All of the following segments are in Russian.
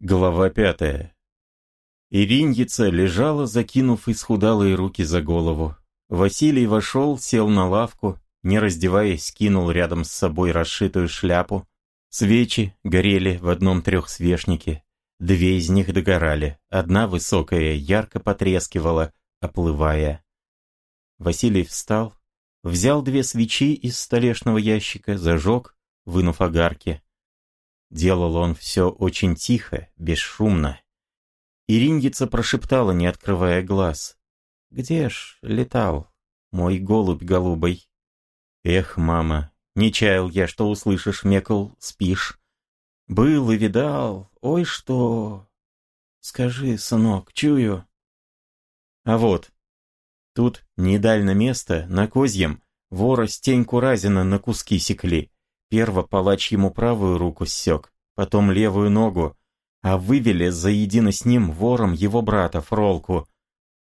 Глава пятая. Ириньица лежала, закинув исхудалые руки за голову. Василий вошел, сел на лавку, не раздеваясь, кинул рядом с собой расшитую шляпу. Свечи горели в одном трехсвечнике. Две из них догорали, одна высокая ярко потрескивала, оплывая. Василий встал, взял две свечи из столешного ящика, зажег, вынув огарки. Делал он все очень тихо, бесшумно. Ириндица прошептала, не открывая глаз. «Где ж летал мой голубь голубой?» «Эх, мама, не чаял я, что услышишь, Мекл, спишь. Был и видал, ой, что...» «Скажи, сынок, чую...» «А вот, тут недально место, на козьем, вора стеньку разина на куски секли. Перво палач ему правую руку ссек, потом левую ногу, а вывели заедино с ним вором его брата Фролку.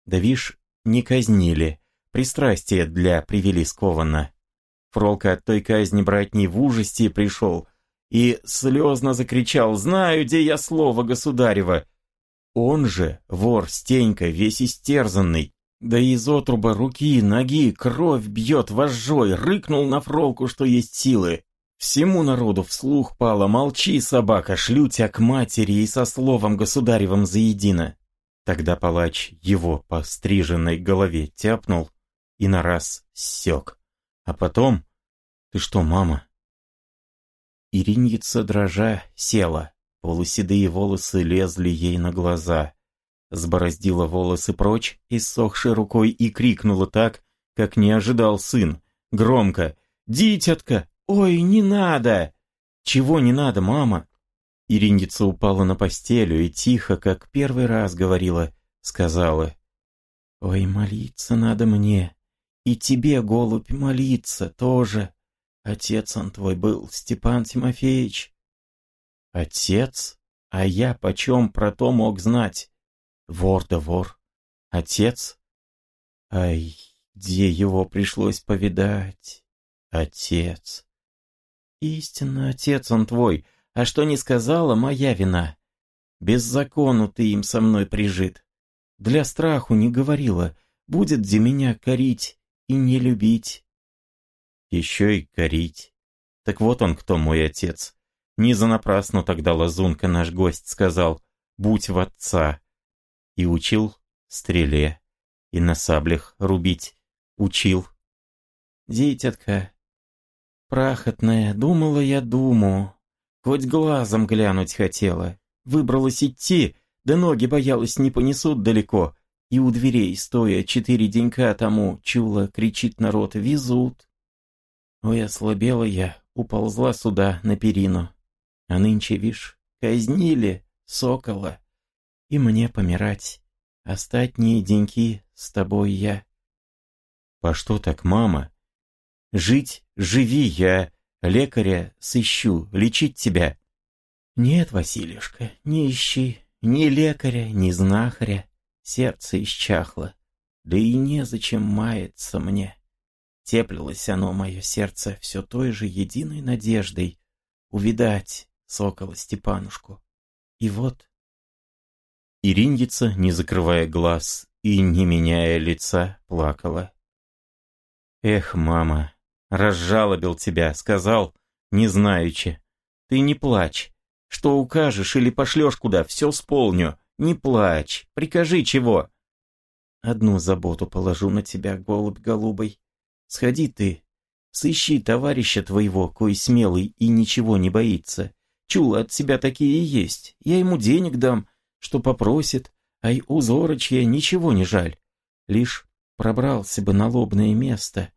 Да вишь, не казнили, пристрастие для привели скованно. Фролка от той казни братней в ужасти пришел и слезно закричал «Знаю, где я слово государева!» Он же, вор Стенька, весь истерзанный, да из отруба руки, ноги, кровь бьет вожжой, рыкнул на Фролку, что есть силы. Всему народу вслух пало «Молчи, собака, шлю тебя к матери и со словом государевым заедино». Тогда палач его по стриженной голове тяпнул и на раз ссек. А потом... Ты что, мама? Ириньица, дрожа, села. Полуседые волосы лезли ей на глаза. Сбороздила волосы прочь, иссохшей рукой, и крикнула так, как не ожидал сын. Громко. «Дитятка, «Ой, не надо!» «Чего не надо, мама?» Ириндица упала на постелю и тихо, как первый раз говорила, сказала. «Ой, молиться надо мне. И тебе, голубь, молиться тоже. Отец он твой был, Степан Тимофеевич». «Отец? А я почем про то мог знать? Вор да вор. Отец? Ай, где его пришлось повидать? Отец. Истинно, отец он твой, а что не сказала, моя вина. Без закону ты им со мной прижит. Для страху не говорила, будет где меня корить и не любить. Еще и корить. Так вот он кто мой отец. Не за напрасну тогда лазунка наш гость сказал, будь в отца. И учил стреле, и на саблях рубить. Учил. Дитятка, Прахотная, думала я думу. Хоть глазом глянуть хотела. Выбралась идти, да ноги боялась не понесут далеко. И у дверей, стоя четыре денька тому, чула, кричит народ, везут. Ой, ослабела я, уползла сюда, на перину. А нынче, вишь, казнили сокола. И мне помирать. Остатние деньки с тобой я. «По что так, мама?» Жить живи я, лекаря сыщу, лечить тебя. Нет, Василюшка, не ищи ни лекаря, ни знахаря. Сердце исчахло, да и незачем маяться мне. Теплилось оно, мое сердце, все той же единой надеждой увидать сокола Степанушку. И вот... Ириндица, не закрывая глаз и не меняя лица, плакала. Эх, мама, Разжалобил тебя, сказал, не знаючи. Ты не плачь. Что укажешь или пошлешь куда, все сполню. Не плачь, прикажи чего. Одну заботу положу на тебя, голубь голубой. Сходи ты, сыщи товарища твоего, кой смелый и ничего не боится. Чула от себя такие и есть. Я ему денег дам, что попросит, ай у Зорочья ничего не жаль. Лишь пробрался бы на лобное место,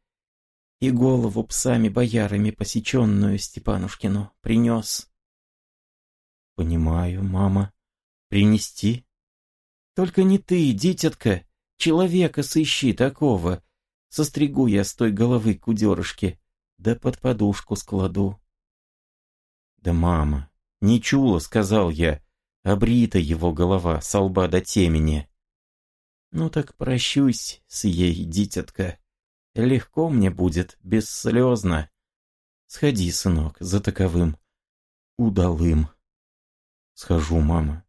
и голову псами-боярами посеченную Степанушкину принес. Понимаю, мама. Принести? Только не ты, дитятка, человека сыщи такого. Состригу я с той головы кудерышки, да под подушку складу. Да мама, не чула, сказал я, обрита его голова со лба до темени. Ну так прощусь с ей, дитятка. Легко мне будет, бесслезно. Сходи, сынок, за таковым удалым. Схожу, мама.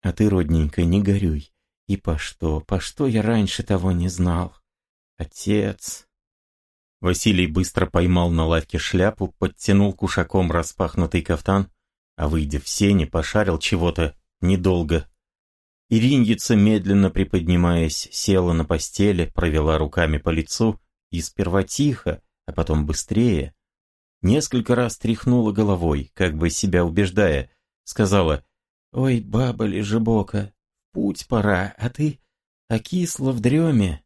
А ты, родненько, не горюй. И по что, по что я раньше того не знал? Отец... Василий быстро поймал на лавке шляпу, подтянул кушаком распахнутый кафтан, а выйдя в сене, пошарил чего-то недолго. Ириньица, медленно приподнимаясь, села на постели, провела руками по лицу и сперва тихо, а потом быстрее. Несколько раз тряхнула головой, как бы себя убеждая, сказала «Ой, баба лежебока, путь пора, а ты окисла в дреме».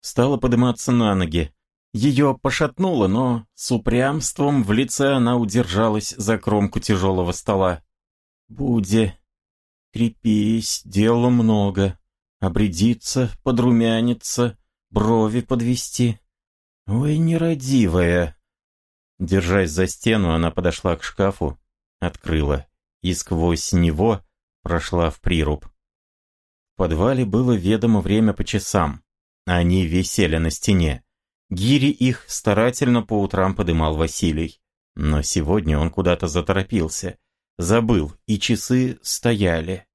Стала подниматься на ноги. Ее пошатнуло, но с упрямством в лице она удержалась за кромку тяжелого стола. «Буде, крепись, дела много. Обрядиться, подрумяниться, брови подвести. Ой, нерадивая!» Держась за стену, она подошла к шкафу, открыла и сквозь него прошла в прируб. В подвале было ведомо время по часам. Они висели на стене. Гири их старательно по утрам подымал Василий. Но сегодня он куда-то заторопился. Забыл, и часы стояли.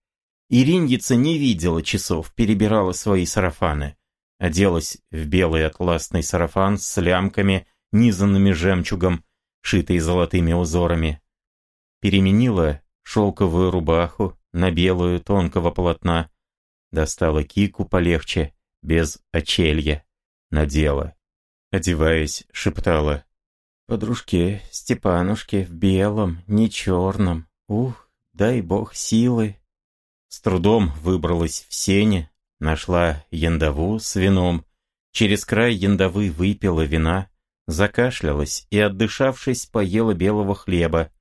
Ириндица не видела часов, перебирала свои сарафаны. Оделась в белый атласный сарафан с лямками, низанными жемчугом, шитой золотыми узорами. Переменила шелковую рубаху на белую тонкого полотна. Достала кику полегче, без очелья. Надела одеваясь, шептала. «Подружке, Степанушке, в белом, не черном. Ух, дай бог силы!» С трудом выбралась в сене, нашла яндову с вином, через край яндовы выпила вина, закашлялась и, отдышавшись, поела белого хлеба.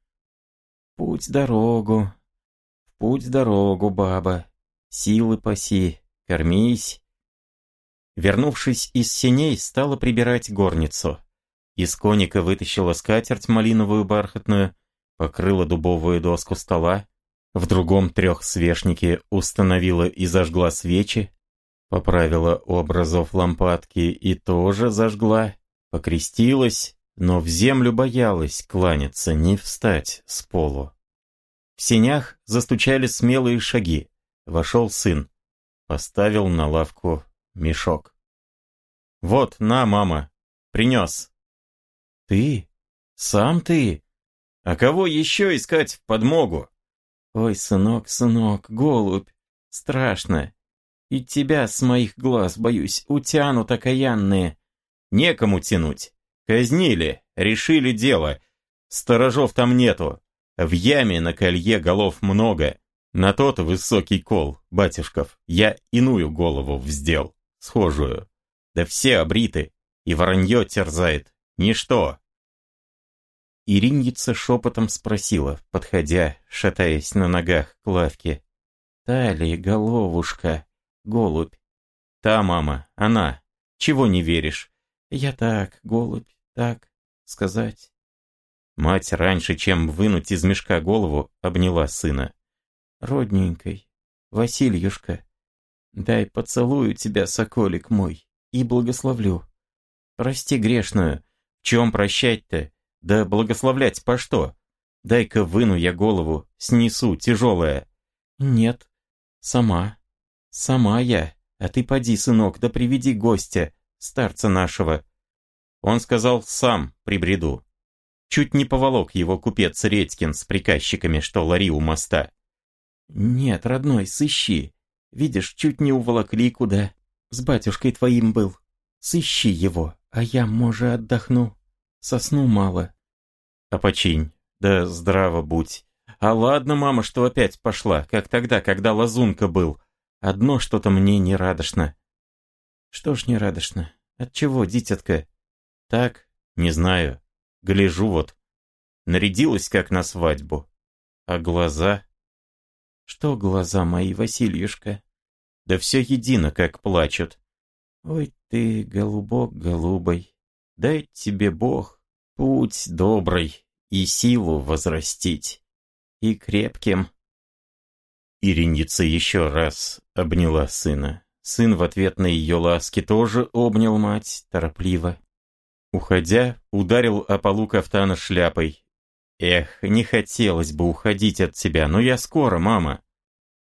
«Путь дорогу, путь дорогу, баба, силы паси, кормись, Вернувшись из сеней, стала прибирать горницу. Из коника вытащила скатерть малиновую бархатную, покрыла дубовую доску стола, в другом трехсвешнике установила и зажгла свечи, поправила образов лампадки и тоже зажгла, покрестилась, но в землю боялась кланяться, не встать с полу. В сенях застучали смелые шаги. Вошел сын. Поставил на лавку мешок. «Вот, на, мама, принес». «Ты? Сам ты? А кого еще искать в подмогу?» «Ой, сынок, сынок, голубь, страшно. И тебя с моих глаз, боюсь, утянут окаянные». «Некому тянуть. Казнили, решили дело. Сторожов там нету. В яме на колье голов много. На тот высокий кол, батюшков, я иную голову вздел схожую. Да все обриты, и воронье терзает. Ничто. Ириньица шепотом спросила, подходя, шатаясь на ногах к лавке. «Та ли головушка, голубь?» «Та, мама, она. Чего не веришь?» «Я так, голубь, так, сказать». Мать раньше, чем вынуть из мешка голову, обняла сына. «Родненькой, Васильюшка, Дай поцелую тебя, соколик мой, и благословлю. Прости грешную. В чем прощать-то? Да благословлять по что? Дай-ка выну я голову, снесу, тяжелая. Нет, сама. Сама я. А ты поди, сынок, да приведи гостя, старца нашего. Он сказал сам, прибреду. Чуть не поволок его купец Редькин с приказчиками, что лари у моста. Нет, родной, сыщи. Видишь, чуть не уволокли куда. С батюшкой твоим был. Сыщи его, а я, может, отдохну. Сосну мало. А починь, да здраво будь. А ладно, мама, что опять пошла, как тогда, когда лазунка был. Одно что-то мне не радостно. Что ж не радостно? Отчего, дитятка? Так, не знаю. Гляжу вот. Нарядилась, как на свадьбу. А глаза... Что глаза мои, Васильюшка? да все едино, как плачут. Ой ты, голубок голубой, дай тебе Бог путь добрый и силу возрастить, и крепким. Ириньица еще раз обняла сына. Сын в ответ на ее ласки тоже обнял мать торопливо. Уходя, ударил о полу кафтана шляпой. Эх, не хотелось бы уходить от тебя, но я скоро, мама.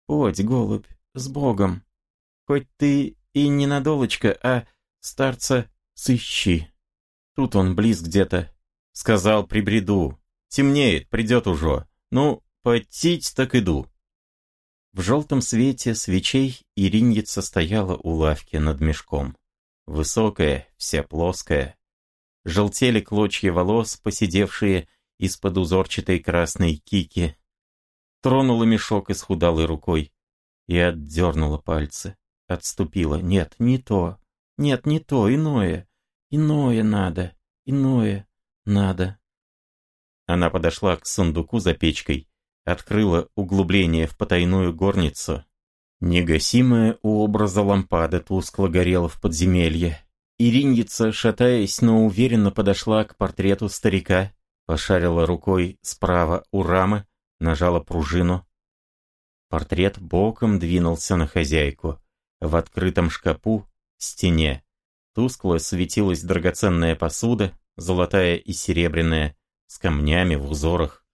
Подь, голубь, с Богом. Хоть ты и не надолочка, а старца сыщи. Тут он близ где-то. Сказал, прибреду. Темнеет, придет уже. Ну, потить так иду. В желтом свете свечей Ириньица стояла у лавки над мешком. Высокая, вся плоская. Желтели клочья волос, посидевшие из-под узорчатой красной кики. Тронула мешок исхудалой рукой и отдернула пальцы. Отступила. Нет, не то. Нет, не то, иное. Иное надо. Иное надо. Она подошла к сундуку за печкой, открыла углубление в потайную горницу. Негасимая у образа лампада тускло горела в подземелье. Ириньица, шатаясь, но уверенно подошла к портрету старика, пошарила рукой справа у рамы, нажала пружину. Портрет боком двинулся на хозяйку. В открытом шкапу, стене, тускло светилась драгоценная посуда, золотая и серебряная, с камнями в узорах.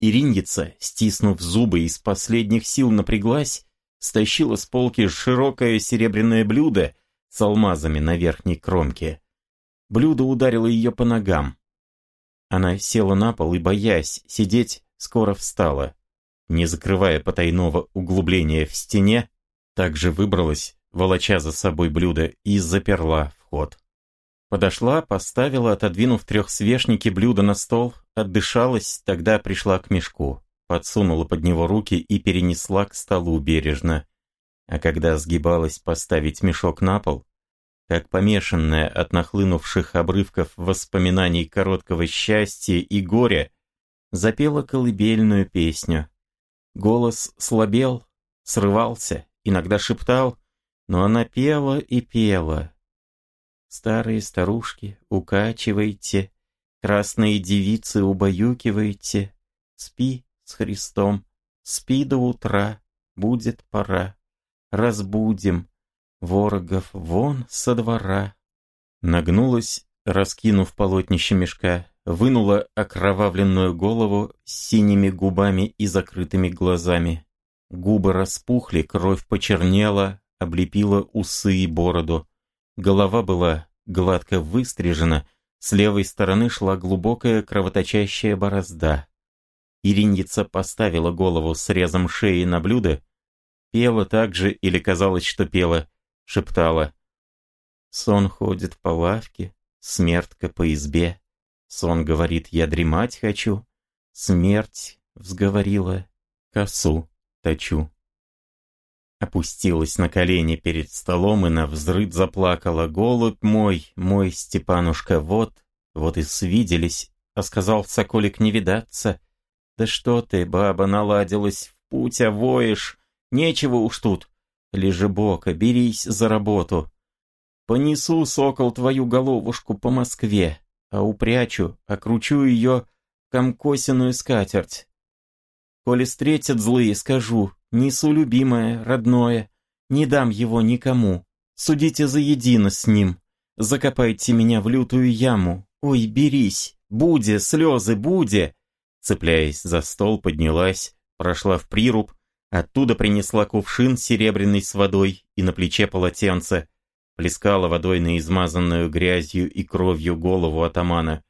Ириндица, стиснув зубы, из последних сил напряглась, стащила с полки широкое серебряное блюдо с алмазами на верхней кромке. Блюдо ударило ее по ногам. Она села на пол и, боясь сидеть, скоро встала. Не закрывая потайного углубления в стене, также выбралась, волоча за собой блюдо, и заперла вход. Подошла, поставила, отодвинув трехсвешники блюда на стол, отдышалась, тогда пришла к мешку, подсунула под него руки и перенесла к столу бережно. А когда сгибалась поставить мешок на пол, как помешанная от нахлынувших обрывков воспоминаний короткого счастья и горя, запела колыбельную песню. Голос слабел, срывался, иногда шептал, но она пела и пела, Старые старушки, укачивайте, Красные девицы убаюкивайте, Спи с Христом, спи до утра, Будет пора, разбудим, Ворогов вон со двора. Нагнулась, раскинув полотнище мешка, Вынула окровавленную голову С синими губами и закрытыми глазами. Губы распухли, кровь почернела, Облепила усы и бороду. Голова была гладко выстрижена, с левой стороны шла глубокая кровоточащая борозда. Ириньица поставила голову срезом шеи на блюдо, пела так же, или казалось, что пела, шептала. Сон ходит по лавке, смертка по избе. Сон говорит, я дремать хочу. Смерть взговорила, косу точу опустилась на колени перед столом и на взрыд заплакала. «Голубь мой, мой Степанушка, вот, вот и свиделись, а сказал Соколик не видаться. Да что ты, баба, наладилась в путь, воешь, нечего уж тут. Лежи бока, берись за работу. Понесу, сокол, твою головушку по Москве, а упрячу, окручу ее комкосиную скатерть. Коли встретят злые, скажу, Несу любимое, родное, не дам его никому. Судите заедино с ним. Закопайте меня в лютую яму. Ой, берись, буде, слезы, буде. Цепляясь за стол, поднялась, прошла в прируб, оттуда принесла кувшин серебряный с водой и на плече полотенце, плескала водой на измазанную грязью и кровью голову атамана,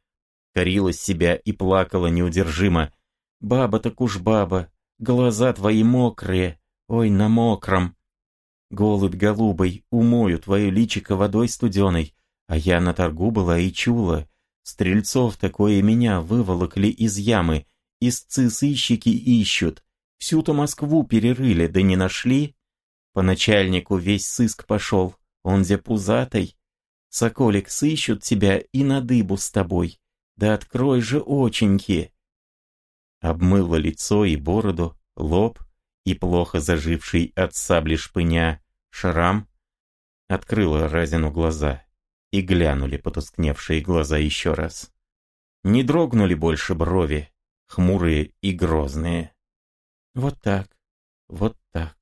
корила себя и плакала неудержимо. «Баба так уж баба, Глаза твои мокрые, ой, на мокром. Голубь голубой, умою твое личико водой студеной, а я на торгу была и чула. Стрельцов такое меня выволокли из ямы, истцы сыщики ищут. Всю-то Москву перерыли, да не нашли. По начальнику весь сыск пошел, он где пузатый. Соколик, сыщут тебя и на дыбу с тобой. Да открой же оченьки обмыла лицо и бороду, лоб и плохо заживший от сабли шпыня шрам, открыла Разину глаза и глянули потускневшие глаза еще раз. Не дрогнули больше брови, хмурые и грозные. Вот так, вот так.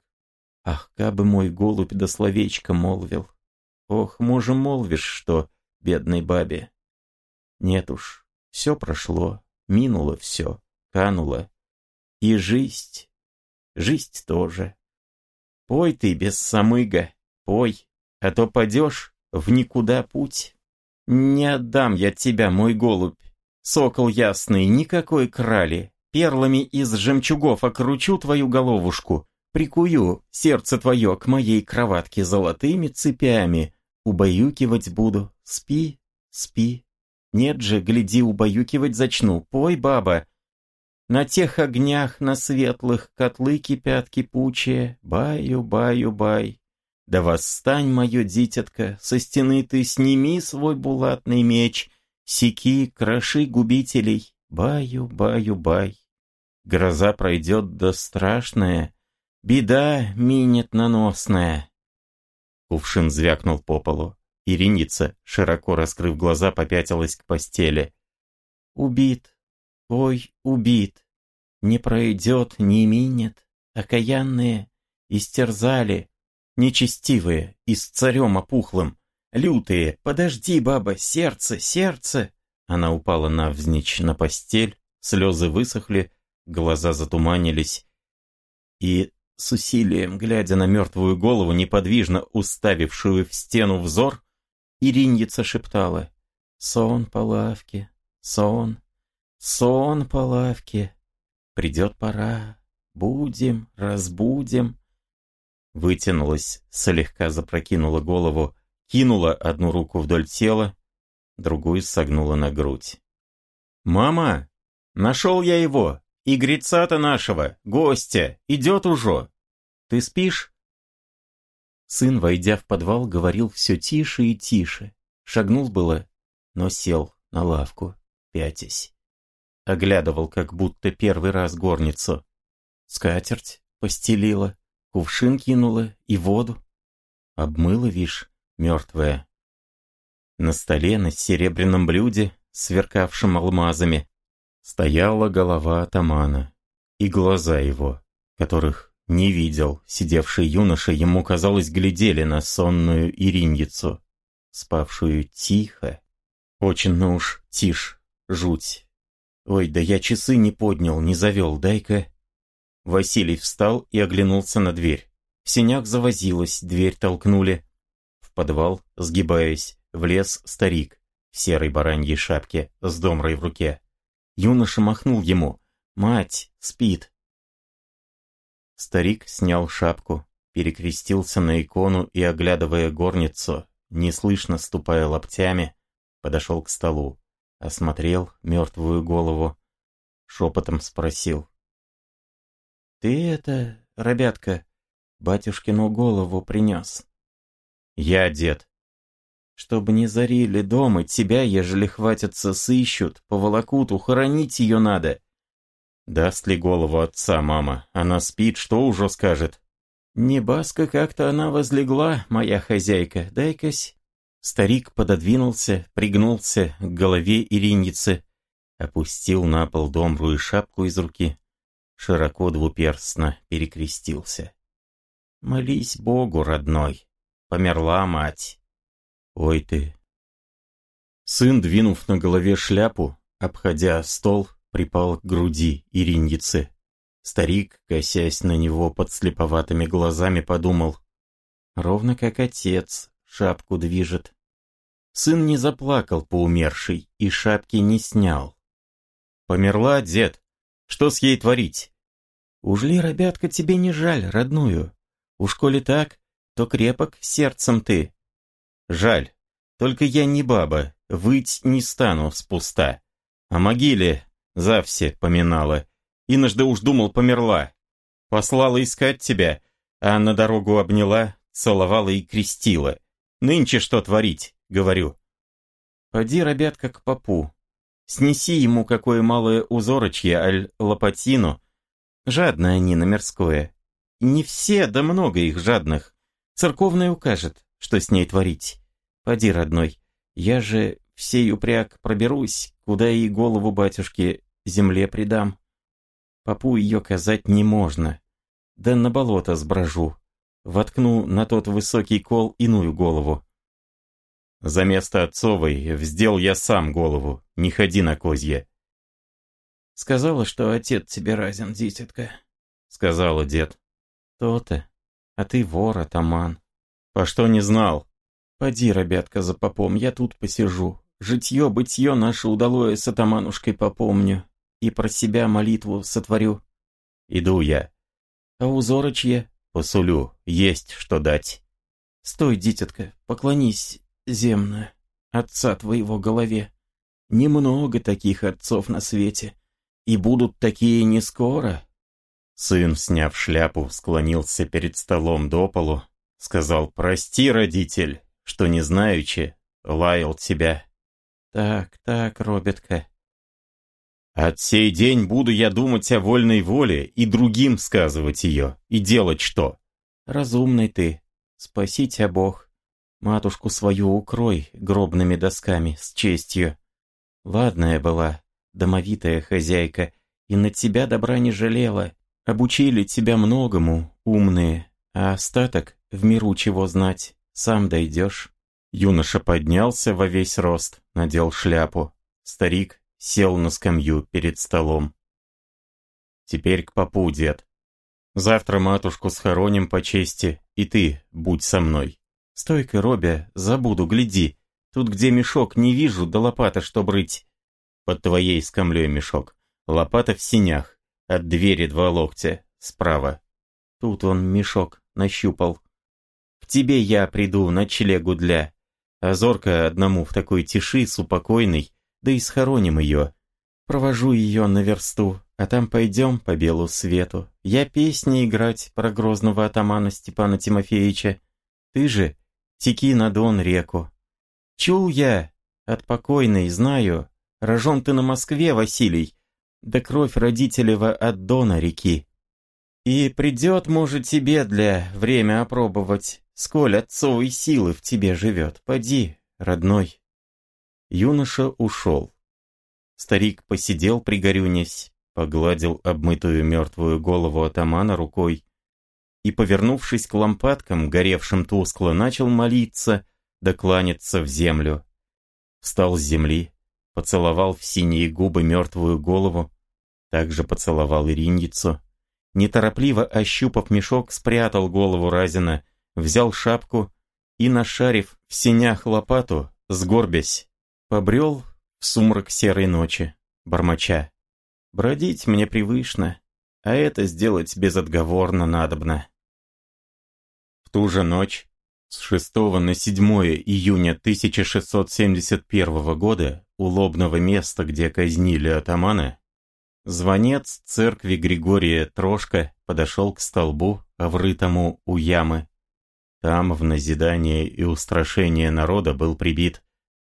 Ах, кабы мой голубь до словечка молвил. Ох, може, молвишь, что, бедной бабе? Нет уж, все прошло, минуло все канула. И жизнь, жизнь тоже. Пой ты без самыга, пой, а то падешь в никуда путь. Не отдам я тебя, мой голубь, сокол ясный, никакой крали. Перлами из жемчугов окручу твою головушку, прикую сердце твое к моей кроватке золотыми цепями, убаюкивать буду. Спи, спи. Нет же, гляди, убаюкивать зачну. Пой, баба, на тех огнях, на светлых, котлы кипят кипучие, баю-баю-бай. Да восстань, мое дитятка, со стены ты сними свой булатный меч, Секи, кроши губителей, баю-баю-бай. Гроза пройдет да страшная, беда минет наносная. Кувшин звякнул по полу. Иринница, широко раскрыв глаза, попятилась к постели. Убит, Ой, убит, не пройдет, не минет, окаянные истерзали, нечестивые и с царем опухлым, лютые, подожди, баба, сердце, сердце. Она упала навзничь на постель, слезы высохли, глаза затуманились, и с усилием, глядя на мертвую голову, неподвижно уставившую в стену взор, Ириньица шептала «Сон по лавке, сон, Сон по лавке. Придет пора. Будем, разбудим. Вытянулась, слегка запрокинула голову, кинула одну руку вдоль тела, другую согнула на грудь. «Мама! Нашел я его! Игреца-то нашего! Гостя! Идет уже! Ты спишь?» Сын, войдя в подвал, говорил все тише и тише. Шагнул было, но сел на лавку, пятясь. Оглядывал, как будто первый раз горницу. Скатерть постелила, кувшин кинула и воду. Обмыла, вишь, мертвая. На столе на серебряном блюде, сверкавшем алмазами, стояла голова атамана и глаза его, которых не видел сидевший юноша, ему казалось, глядели на сонную Ириньицу, спавшую тихо, очень ну уж тишь, жуть. Ой, да я часы не поднял, не завел, дай-ка. Василий встал и оглянулся на дверь. В сенях завозилась, дверь толкнули. В подвал, сгибаясь, влез старик в серой бараньей шапке с домрой в руке. Юноша махнул ему. «Мать, спит!» Старик снял шапку, перекрестился на икону и, оглядывая горницу, неслышно ступая локтями, подошел к столу осмотрел мертвую голову, шепотом спросил. «Ты это, ребятка, батюшкину голову принес?» «Я, дед». «Чтобы не зарили дом, и тебя, ежели хватятся, сыщут, поволокут, ухоронить ее надо». «Даст ли голову отца, мама? Она спит, что уже скажет?» «Не баска как-то она возлегла, моя хозяйка, дай-кась». Старик пододвинулся, пригнулся к голове Ириницы, опустил на пол домру и шапку из руки, широко двуперстно перекрестился. «Молись Богу, родной, померла мать». «Ой ты!» Сын, двинув на голове шляпу, обходя стол, припал к груди Ириньицы. Старик, косясь на него под слеповатыми глазами, подумал, «Ровно как отец, шапку движет. Сын не заплакал по умершей и шапки не снял. Померла, дед. Что с ей творить? Уж ли, ребятка, тебе не жаль, родную? Уж коли так, то крепок сердцем ты. Жаль, только я не баба, выть не стану с пуста. О могиле завсе поминала, иножды уж думал померла. Послала искать тебя, а на дорогу обняла, целовала и крестила. Нынче что творить, говорю. Поди, ребятка, к попу. Снеси ему какое малое узорочье, аль лопатину. Жадны они на мирское. Не все, да много их жадных. Церковный укажет, что с ней творить. Поди, родной, я же всей упряг проберусь, куда и голову батюшки земле предам. Попу ее казать не можно. Да на болото сброжу, воткну на тот высокий кол иную голову. За место отцовой вздел я сам голову, не ходи на козье. Сказала, что отец тебе разен, дитятка. Сказала дед. То-то. А ты вор, атаман. По что не знал? Поди, ребятка, за попом, я тут посижу. Житье-бытье наше удалое с атаманушкой попомню. И про себя молитву сотворю. Иду я. А узорочье? Посулю, есть что дать. Стой, дитятка, поклонись, земно, отца твоего голове. Немного таких отцов на свете, и будут такие не скоро. Сын, сняв шляпу, склонился перед столом до полу, сказал «Прости, родитель, что не знаючи, лаял тебя». «Так, так, Робетка». «От сей день буду я думать о вольной воле и другим сказывать ее, и делать что?» «Разумный ты, спаси тебя Бог. Матушку свою укрой гробными досками с честью. Ладная была, домовитая хозяйка, и на тебя добра не жалела. Обучили тебя многому, умные, а остаток, в миру чего знать, сам дойдешь. Юноша поднялся во весь рост, надел шляпу. Старик сел на скамью перед столом. Теперь к попу, дед. Завтра матушку схороним по чести, и ты будь со мной. Стой-ка, Робя, забуду, гляди, Тут, где мешок, не вижу, да лопата, чтоб рыть. Под твоей скамлей мешок. Лопата в синях. От двери два локтя. Справа. Тут он мешок нащупал. К тебе я приду на члегу для. А зорко одному в такой тиши с упокойной, да и схороним ее. Провожу ее на версту, а там пойдем по белу свету. Я песни играть про грозного атамана Степана Тимофеевича. Ты же теки на дон реку, Чул я от покойной, знаю, рожен ты на Москве, Василий, да кровь родителева от Дона реки. И придет, может, тебе для время опробовать, сколь отцовой силы в тебе живет. Поди, родной. Юноша ушел. Старик посидел, пригорюнясь, погладил обмытую мертвую голову атамана рукой и, повернувшись к лампадкам, горевшим тускло, начал молиться да кланяться в землю. Встал с земли, поцеловал в синие губы мертвую голову, также поцеловал Ириньицу, неторопливо ощупав мешок, спрятал голову Разина, взял шапку и, нашарив в синях лопату, сгорбясь, побрел в сумрак серой ночи, бормоча. Бродить мне привычно, а это сделать безотговорно надобно. В ту же ночь с 6 на 7 июня 1671 года у лобного места, где казнили атамана, звонец церкви Григория Трошка подошел к столбу, врытому у ямы. Там в назидание и устрашение народа был прибит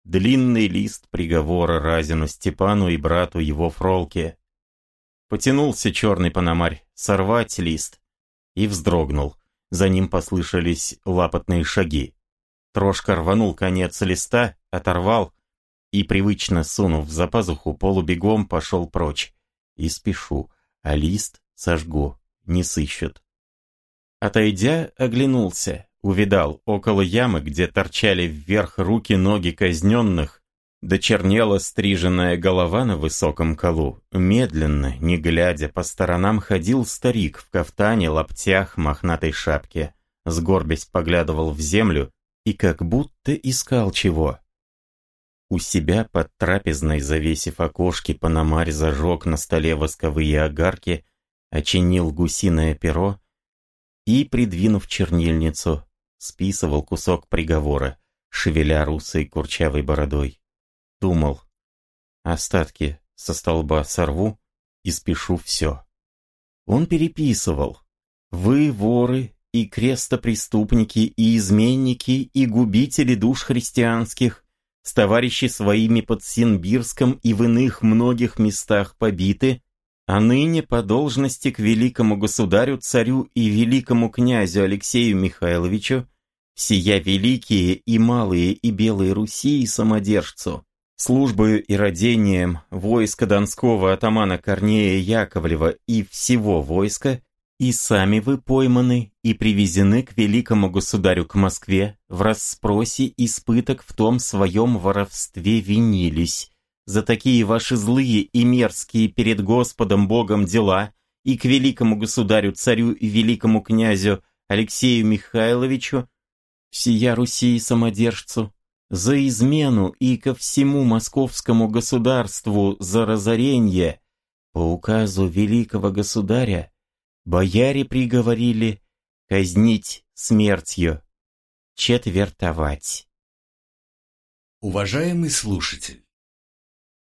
длинный лист приговора Разину Степану и брату его Фролке. Потянулся черный пономарь сорвать лист и вздрогнул – за ним послышались лапотные шаги. Трошка рванул конец листа, оторвал и, привычно сунув за пазуху, полубегом пошел прочь. И спешу, а лист сожгу, не сыщут. Отойдя, оглянулся, увидал около ямы, где торчали вверх руки-ноги казненных, Дочернела стриженная голова на высоком колу. Медленно, не глядя по сторонам, ходил старик в кафтане, лаптях, мохнатой шапке. Сгорбясь поглядывал в землю и как будто искал чего. У себя под трапезной, завесив окошки, Пономарь зажег на столе восковые огарки, очинил гусиное перо и, придвинув чернильницу, списывал кусок приговора, шевеля русой курчавой бородой думал. Остатки со столба сорву и спешу все. Он переписывал. Вы воры и крестопреступники, и изменники, и губители душ христианских, с товарищи своими под Синбирском и в иных многих местах побиты, а ныне по должности к великому государю, царю и великому князю Алексею Михайловичу, сия великие и малые и белые Руси и самодержцу, службою и родением войска Донского атамана Корнея Яковлева и всего войска, и сами вы пойманы и привезены к великому государю к Москве, в расспросе испыток в том своем воровстве винились, за такие ваши злые и мерзкие перед Господом Богом дела, и к великому государю, царю и великому князю Алексею Михайловичу, всея Руси самодержцу, за измену и ко всему московскому государству за разоренье, по указу великого государя, бояре приговорили казнить смертью, четвертовать. Уважаемый слушатель,